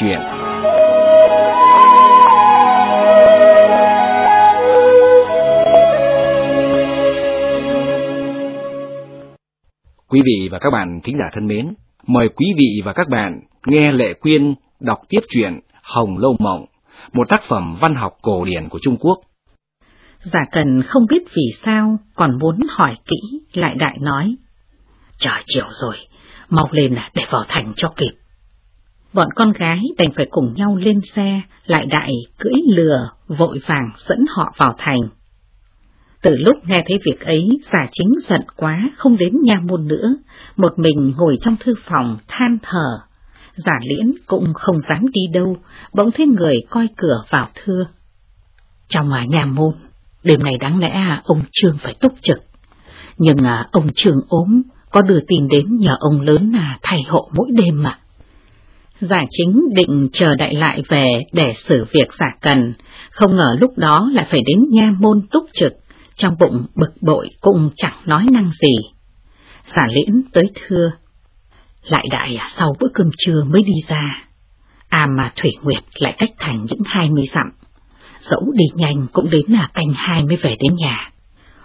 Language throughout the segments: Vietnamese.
chuyện. Quý vị và các bạn kính giả thân mến, mời quý vị và các bạn nghe Lệ Quyên đọc tiếp truyện Hồng Lâu Mộng, một tác phẩm văn học cổ điển của Trung Quốc. Giả cần không biết vì sao, còn muốn hỏi kỹ, lại đại nói. Trời chiều rồi, mau lên để vào thành cho kịp. Bọn con gái đành phải cùng nhau lên xe, lại đại cưỡi lừa, vội vàng dẫn họ vào thành. Từ lúc nghe thấy việc ấy, giả chính giận quá, không đến nha môn nữa, một mình ngồi trong thư phòng, than thở. Giả liễn cũng không dám đi đâu, bỗng thấy người coi cửa vào thưa. Trong à, nhà môn, đêm này đáng lẽ à, ông Trương phải túc trực. Nhưng à, ông Trương ốm, có đưa tin đến nhờ ông lớn là thay hộ mỗi đêm mà. Giả chính định chờ đại lại về để xử việc giả cần, không ngờ lúc đó lại phải đến nha môn túc trực, trong bụng bực bội cũng chẳng nói năng gì. Giả liễn tới thưa. Lại đại à, sau bữa cơm trưa mới đi ra. À mà Thủy Nguyệt lại cách thành những hai mươi dặm. Dẫu đi nhanh cũng đến là canh hai mới về đến nhà.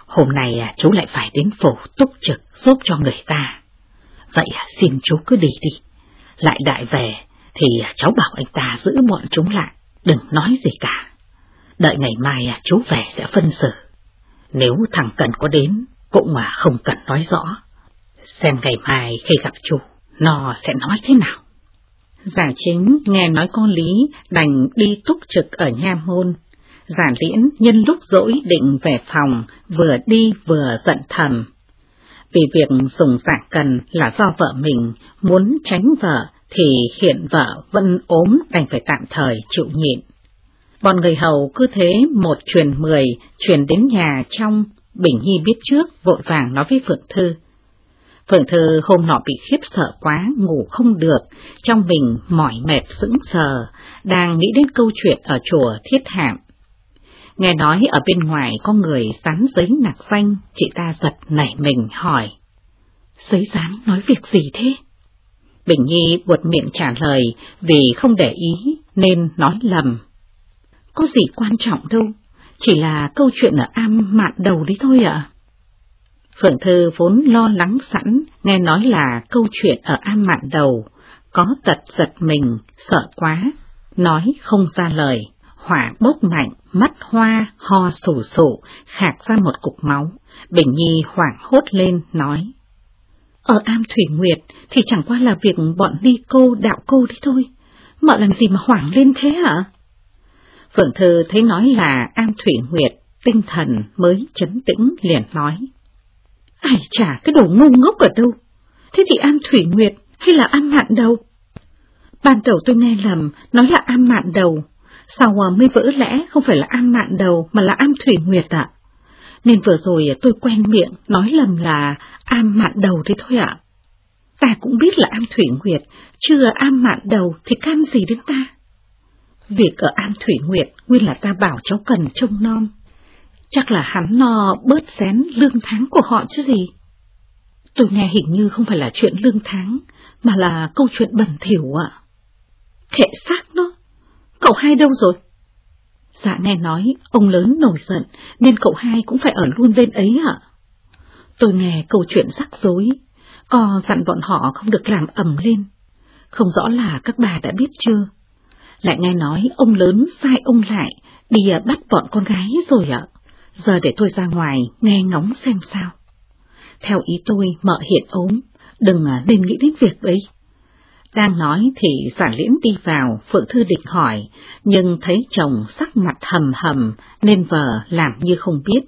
Hôm nay à, chú lại phải đến phủ túc trực giúp cho người ta. Vậy à, xin chú cứ đi đi. Lại đại về thì cháu bảo anh ta giữ bọn chúng lại, đừng nói gì cả. Đợi ngày mai chú về sẽ phân xử. Nếu thằng Cần có đến, cũng mà không cần nói rõ. Xem ngày mai khi gặp chú, nó sẽ nói thế nào. Giả chính nghe nói con Lý đành đi túc trực ở nha môn, Giả liễn nhân lúc dỗi định về phòng, vừa đi vừa giận thầm. Vì việc dùng dạ cần là do vợ mình, muốn tránh vợ thì hiện vợ vẫn ốm đành phải tạm thời chịu nhịn. Bọn người hầu cứ thế một truyền mười, truyền đến nhà trong, Bình Nhi biết trước, vội vàng nói với Phượng Thư. Phượng Thư hôm nọ bị khiếp sợ quá, ngủ không được, trong mình mỏi mệt sững sờ, đang nghĩ đến câu chuyện ở chùa Thiết Hạm, Nghe nói ở bên ngoài có người dán giấy nạc xanh, chị ta giật nảy mình hỏi. Giấy dán nói việc gì thế? Bình Nhi buột miệng trả lời vì không để ý nên nói lầm. Có gì quan trọng đâu, chỉ là câu chuyện ở am mạn đầu đấy thôi ạ. Phượng Thư vốn lo lắng sẵn, nghe nói là câu chuyện ở am mạn đầu, có tật giật mình, sợ quá, nói không ra lời hỏa bốc mạnh, mắt hoa, ho sổ sổ, khạc ra một cục máu. Bình Nhi hoảng hốt lên, nói. Ở am Thủy Nguyệt thì chẳng qua là việc bọn đi cô đạo cô đi thôi. Mợ làm gì mà hoảng lên thế hả? Phượng Thư thấy nói là am Thủy Nguyệt, tinh thần mới chấn tĩnh liền nói. Ai chả cái đồ ngu ngốc ở đâu? Thế thì am Thủy Nguyệt hay là am mạn đầu? Ban đầu tôi nghe lầm, nói là am mạn đầu, Sao mới vỡ lẽ không phải là am mạn đầu mà là am thủy nguyệt ạ? Nên vừa rồi tôi quen miệng nói lầm là am mạn đầu đấy thôi ạ. Ta cũng biết là am thủy nguyệt, chưa am mạn đầu thì can gì đến ta? Việc ở am thủy nguyệt nguyên là ta bảo cháu cần trông non. Chắc là hắn no bớt xén lương tháng của họ chứ gì. Tôi nghe hình như không phải là chuyện lương tháng, mà là câu chuyện bẩn thỉu ạ. Kệ xác nó, Cậu hai đâu rồi? Dạ nghe nói, ông lớn nổi giận, nên cậu hai cũng phải ở luôn bên ấy ạ. Tôi nghe câu chuyện rắc rối, co dặn bọn họ không được làm ẩm lên. Không rõ là các bà đã biết chưa? Lại nghe nói ông lớn sai ông lại, đi à, bắt bọn con gái rồi ạ. Giờ để tôi ra ngoài, nghe ngóng xem sao. Theo ý tôi, mợ hiện ốm, đừng à, nên nghĩ đến việc đấy. Đang nói thì giả liễn đi vào, Phượng Thư định hỏi, nhưng thấy chồng sắc mặt hầm hầm nên vợ làm như không biết.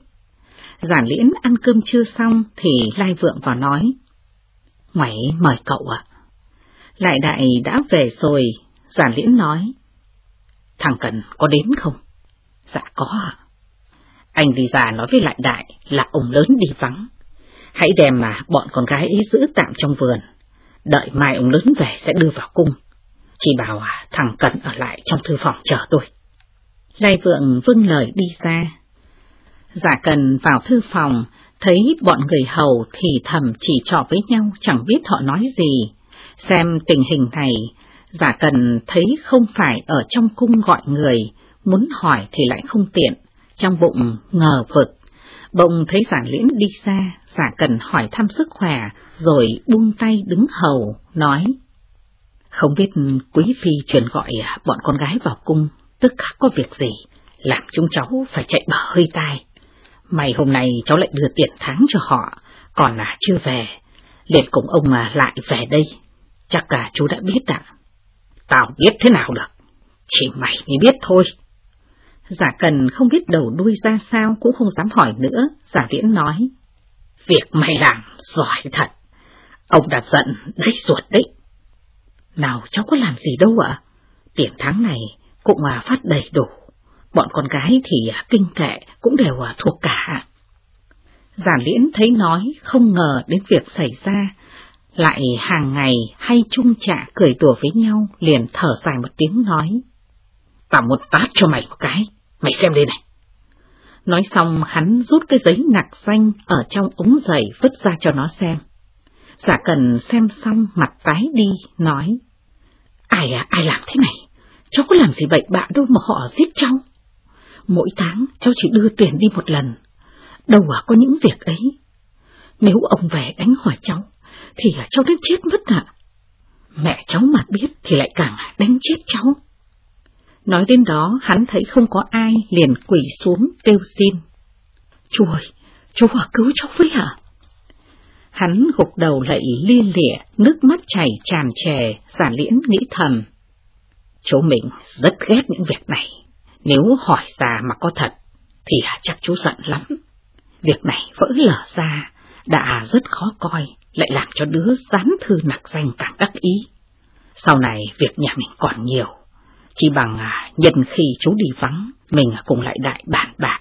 Giả liễn ăn cơm chưa xong thì Lai Vượng vào nói. ngoại mời cậu ạ. Lại đại đã về rồi, giả liễn nói. Thằng Cần có đến không? Dạ có ạ. Anh đi ra nói với lại đại là ông lớn đi vắng. Hãy đem mà bọn con gái ấy giữ tạm trong vườn đợi mai ông lớn về sẽ đưa vào cung. Chỉ bảo à, thằng Cần ở lại trong thư phòng chờ tôi. Lai Vượng vâng lời đi ra. Dạ Giả Cần vào thư phòng, thấy bọn người hầu thì thầm chỉ trò với nhau chẳng biết họ nói gì. Xem tình hình này, dạ Giả cần thấy không phải ở trong cung gọi người, muốn hỏi thì lại không tiện, trong bụng ngờ vực. Bỗng thấy giả liễn đi xa, giả cần hỏi thăm sức khỏe, rồi buông tay đứng hầu, nói. Không biết quý phi truyền gọi bọn con gái vào cung, tức khắc có việc gì, làm chúng cháu phải chạy bờ hơi tai. Mày hôm nay cháu lại đưa tiền tháng cho họ, còn là chưa về, liền cùng ông mà lại về đây. Chắc cả chú đã biết ạ. Tao biết thế nào được, chỉ mày mới biết thôi. Giả cần không biết đầu đuôi ra sao cũng không dám hỏi nữa, giả viễn nói. Việc mày làm giỏi thật, ông đặt giận đấy ruột đấy. Nào cháu có làm gì đâu ạ, tiền tháng này cũng mà phát đầy đủ, bọn con gái thì à, kinh kệ cũng đều à, thuộc cả. Giả liễn thấy nói không ngờ đến việc xảy ra, lại hàng ngày hay chung chạ cười đùa với nhau, liền thở dài một tiếng nói. Tao một tát cho mày một cái, mày xem đây này. Nói xong hắn rút cái giấy nạc xanh ở trong ống giày vứt ra cho nó xem. Giả cần xem xong mặt tái đi, nói. Ai à, ai làm thế này? Cháu có làm gì bậy bạ đâu mà họ giết cháu. Mỗi tháng cháu chỉ đưa tiền đi một lần. Đâu à có những việc ấy. Nếu ông về đánh hỏi cháu, thì cháu đến chết mất ạ. Mẹ cháu mà biết thì lại càng đánh chết cháu. Nói đến đó hắn thấy không có ai liền quỳ xuống kêu xin. Chú ơi, chú à cứu cháu với hả? Hắn gục đầu lạy liên lịa, nước mắt chảy tràn trề, giả liễn nghĩ thầm. Chú mình rất ghét những việc này, nếu hỏi ra mà có thật, thì chắc chú giận lắm. Việc này vỡ lở ra, đã rất khó coi, lại làm cho đứa dán thư nặc danh càng đắc ý. Sau này việc nhà mình còn nhiều, chỉ bằng à, nhân khi chú đi vắng, mình cùng lại đại bản bạc,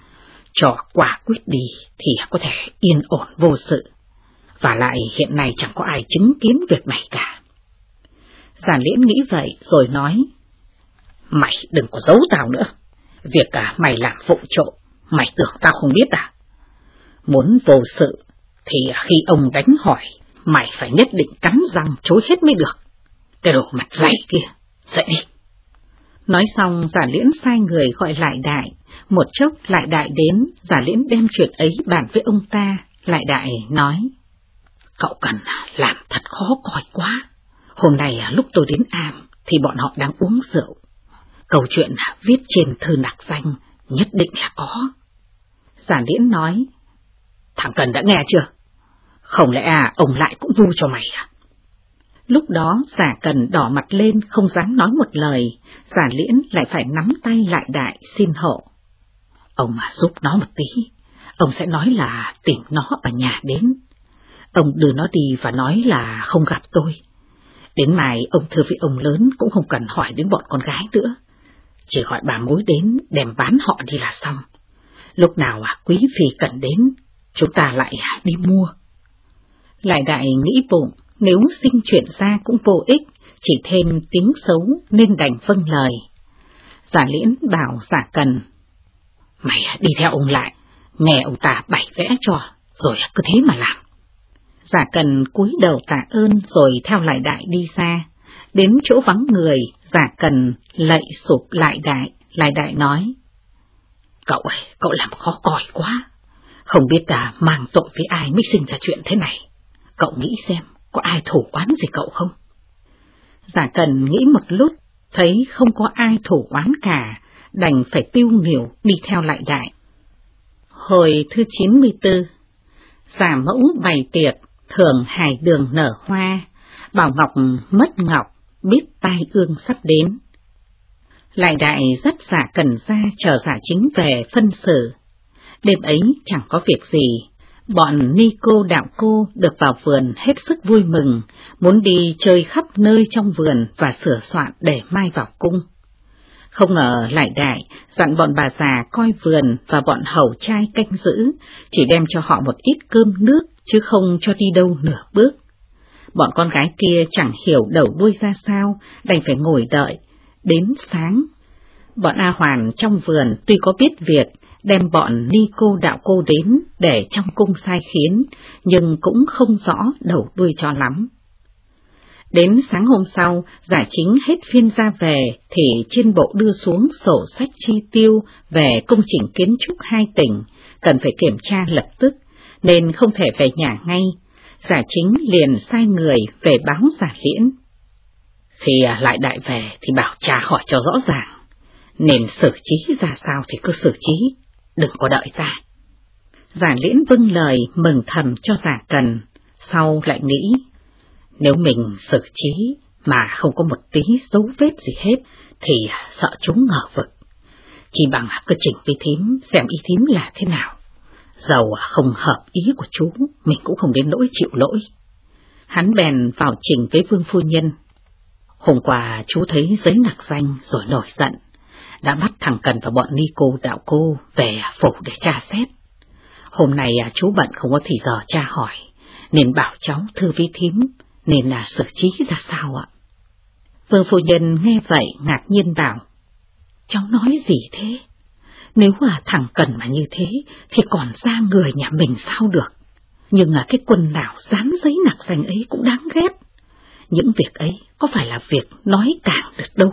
cho quả quyết đi thì có thể yên ổn vô sự. Và lại hiện nay chẳng có ai chứng kiến việc này cả. Giản liễn nghĩ vậy rồi nói, Mày đừng có giấu tao nữa, việc cả mày làm phụ trộm, mày tưởng tao không biết à? Muốn vô sự thì khi ông đánh hỏi, mày phải nhất định cắn răng chối hết mới được. Cái đồ mặt dày kia, dậy đi. Nói xong giả liễn sai người gọi lại đại, một chốc lại đại đến, giả liễn đem chuyện ấy bàn với ông ta, lại đại nói. Cậu cần làm thật khó coi quá. Hôm nay à, lúc tôi đến am thì bọn họ đang uống rượu. Câu chuyện à, viết trên thư nạc danh nhất định là có. Giả liễn nói, thằng Cần đã nghe chưa? Không lẽ à, ông lại cũng vui cho mày à? Lúc đó giả cần đỏ mặt lên không dám nói một lời, giả liễn lại phải nắm tay lại đại xin hộ. Ông mà giúp nó một tí, ông sẽ nói là tìm nó ở nhà đến. Ông đưa nó đi và nói là không gặp tôi. Đến mai ông thưa vị ông lớn cũng không cần hỏi đến bọn con gái nữa. Chỉ gọi bà mối đến đem bán họ đi là xong. Lúc nào à, quý phi cần đến, chúng ta lại đi mua. Lại đại nghĩ bụng, nếu sinh chuyện ra cũng vô ích, chỉ thêm tiếng xấu nên đành vâng lời. Giả liễn bảo giả cần. Mày đi theo ông lại, nghe ông ta bày vẽ cho, rồi cứ thế mà làm. Giả cần cúi đầu tạ ơn rồi theo lại đại đi xa. Đến chỗ vắng người, giả cần lạy sụp lại đại, lại đại nói. Cậu ơi, cậu làm khó coi quá. Không biết là mang tội với ai mới sinh ra chuyện thế này. Cậu nghĩ xem, có ai thủ oán gì cậu không? Giả cần nghĩ một lúc, thấy không có ai thủ oán cả, đành phải tiêu nghỉu đi theo lại đại. Hồi thứ 94, giả mẫu bày tiệc, thường hải đường nở hoa, bảo ngọc mất ngọc, biết tai ương sắp đến. Lại đại rất giả cần ra chờ giả chính về phân xử. Đêm ấy chẳng có việc gì, bọn ni cô đạo cô được vào vườn hết sức vui mừng, muốn đi chơi khắp nơi trong vườn và sửa soạn để mai vào cung. Không ngờ lại đại, dặn bọn bà già coi vườn và bọn hầu trai canh giữ, chỉ đem cho họ một ít cơm nước, chứ không cho đi đâu nửa bước. Bọn con gái kia chẳng hiểu đầu đuôi ra sao, đành phải ngồi đợi, đến sáng. Bọn A Hoàn trong vườn tuy có biết việc, đem bọn ni cô đạo cô đến để trong cung sai khiến, nhưng cũng không rõ đầu đuôi cho lắm. Đến sáng hôm sau, giải chính hết phiên ra về thì trên bộ đưa xuống sổ sách chi tiêu về công trình kiến trúc hai tỉnh, cần phải kiểm tra lập tức, nên không thể về nhà ngay. Giải chính liền sai người về báo giả liễn. Khi à, lại đại về thì bảo tra hỏi cho rõ ràng, nên xử trí ra sao thì cứ xử trí, đừng có đợi ta. Giả liễn vâng lời mừng thầm cho giả cần, sau lại nghĩ nếu mình xử trí mà không có một tí dấu vết gì hết, thì sợ chúng ngờ vực. Chỉ bằng cứ chỉnh với thím xem ý thím là thế nào. Dầu không hợp ý của chú, mình cũng không đến nỗi chịu lỗi. Hắn bèn vào trình với vương phu nhân. Hôm qua chú thấy giấy nặc danh rồi nổi giận, đã bắt thằng Cần và bọn Nico đạo cô về phủ để tra xét. Hôm nay à, chú bận không có thì giờ tra hỏi, nên bảo cháu thư với thím nên là xử trí ra sao ạ? Vương phu nhân nghe vậy ngạc nhiên bảo, cháu nói gì thế? Nếu mà thằng cần mà như thế, thì còn ra người nhà mình sao được? Nhưng à, cái quân nào dán giấy nặc danh ấy cũng đáng ghét. Những việc ấy có phải là việc nói càng được đâu.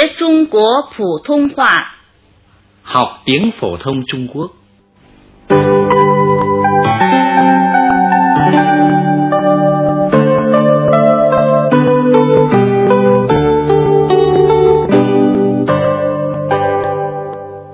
学中国普通话。học tiếng phổ thông Trung Quốc